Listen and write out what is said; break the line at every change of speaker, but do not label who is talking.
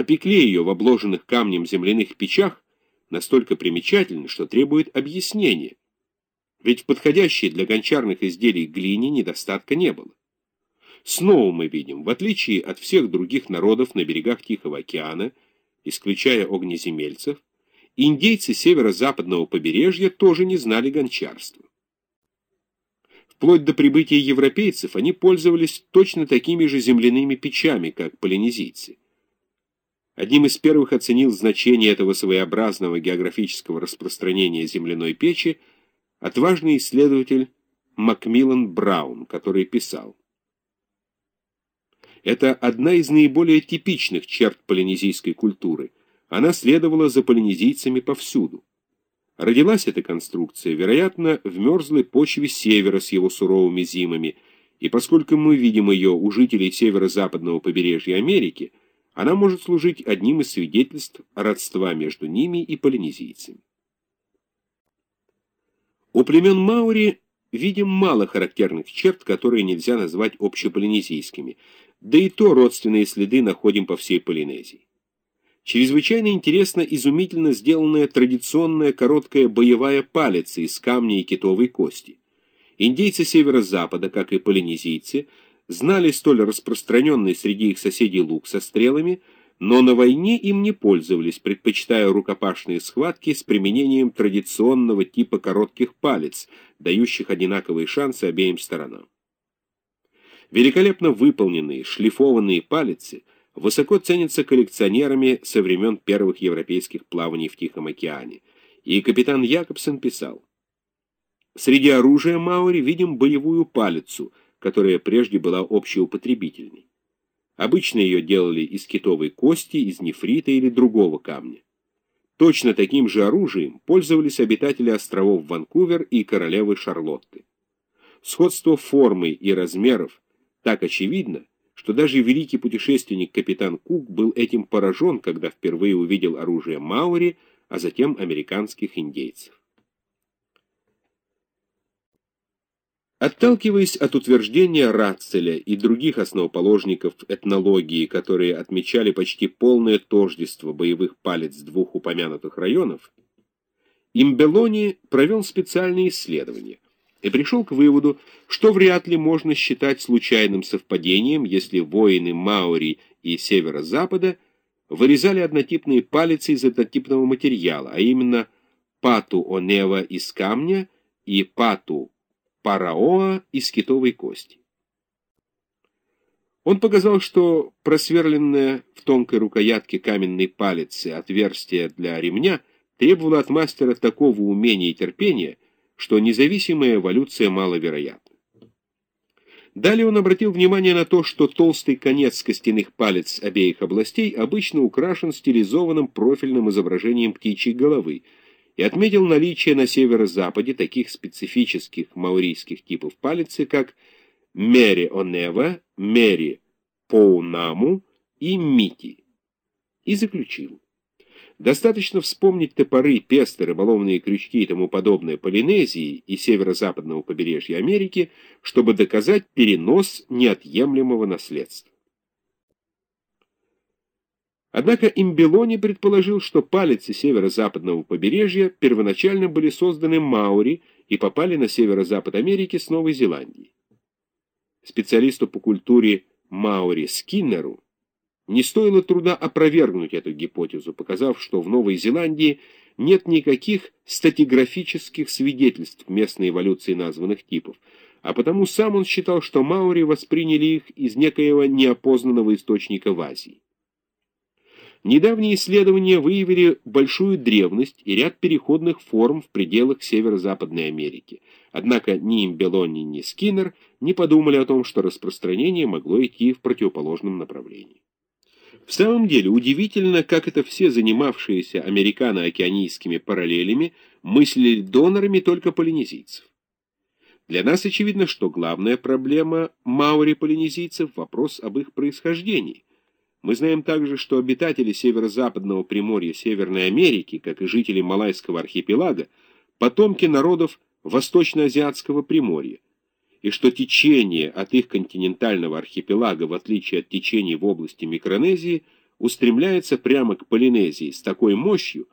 опекли ее в обложенных камнем земляных печах, настолько примечательны, что требует объяснения. Ведь в подходящей для гончарных изделий глине недостатка не было. Снова мы видим, в отличие от всех других народов на берегах Тихого океана, исключая огнеземельцев, индейцы северо-западного побережья тоже не знали гончарства. Вплоть до прибытия европейцев они пользовались точно такими же земляными печами, как полинезийцы. Одним из первых оценил значение этого своеобразного географического распространения земляной печи отважный исследователь Макмиллан Браун, который писал это одна из наиболее типичных черт полинезийской культуры. Она следовала за полинезийцами повсюду. Родилась эта конструкция, вероятно, в мерзлой почве севера с его суровыми зимами, и поскольку мы видим ее у жителей северо-западного побережья Америки, она может служить одним из свидетельств родства между ними и полинезийцами. У племен Маури видим мало характерных черт, которые нельзя назвать общеполинезийскими – да и то родственные следы находим по всей Полинезии. Чрезвычайно интересно изумительно сделанная традиционная короткая боевая палица из камня и китовой кости. Индейцы северо-запада, как и полинезийцы, знали столь распространенный среди их соседей лук со стрелами, но на войне им не пользовались, предпочитая рукопашные схватки с применением традиционного типа коротких палец, дающих одинаковые шансы обеим сторонам. Великолепно выполненные шлифованные палицы высоко ценятся коллекционерами со времен первых европейских плаваний в Тихом океане, и капитан Якобсен писал, «Среди оружия Маури видим боевую палицу, которая прежде была общеупотребительной. Обычно ее делали из китовой кости, из нефрита или другого камня. Точно таким же оружием пользовались обитатели островов Ванкувер и королевы Шарлотты. Сходство формы и размеров так очевидно, что даже великий путешественник капитан Кук был этим поражен, когда впервые увидел оружие Маури, а затем американских индейцев. Отталкиваясь от утверждения Ратцеля и других основоположников этнологии, которые отмечали почти полное тождество боевых палец двух упомянутых районов, Имбелони провел специальные исследования – и пришел к выводу, что вряд ли можно считать случайным совпадением, если воины Маори и северо-запада вырезали однотипные палицы из однотипного материала, а именно пату онева из камня и пату параоа из китовой кости. Он показал, что просверленное в тонкой рукоятке каменной палицы отверстие для ремня требовало от мастера такого умения и терпения, что независимая эволюция маловероятна. Далее он обратил внимание на то, что толстый конец костяных палец обеих областей обычно украшен стилизованным профильным изображением птичьей головы и отметил наличие на северо-западе таких специфических маорийских типов палицы, как Мери-Онева, Мери-Поунаму и Мити, и заключил. Достаточно вспомнить топоры, песты, рыболовные крючки и тому подобное Полинезии и северо-западного побережья Америки, чтобы доказать перенос неотъемлемого наследства. Однако Имбелони предположил, что палицы северо-западного побережья первоначально были созданы Маури и попали на северо-запад Америки с Новой Зеландии. Специалисту по культуре Маури Скиннеру не стоило труда опровергнуть эту гипотезу, показав, что в Новой Зеландии нет никаких статиграфических свидетельств местной эволюции названных типов, а потому сам он считал, что маори восприняли их из некоего неопознанного источника в Азии. Недавние исследования выявили большую древность и ряд переходных форм в пределах Северо-Западной Америки. Однако ни Имбелони, ни Скиннер не подумали о том, что распространение могло идти в противоположном направлении. В самом деле, удивительно, как это все занимавшиеся американо-океанийскими параллелями мыслили донорами только полинезийцев. Для нас очевидно, что главная проблема маори-полинезийцев – вопрос об их происхождении. Мы знаем также, что обитатели северо-западного приморья Северной Америки, как и жители Малайского архипелага, потомки народов Восточно-Азиатского приморья, и что течение от их континентального архипелага, в отличие от течений в области Микронезии, устремляется прямо к Полинезии с такой мощью,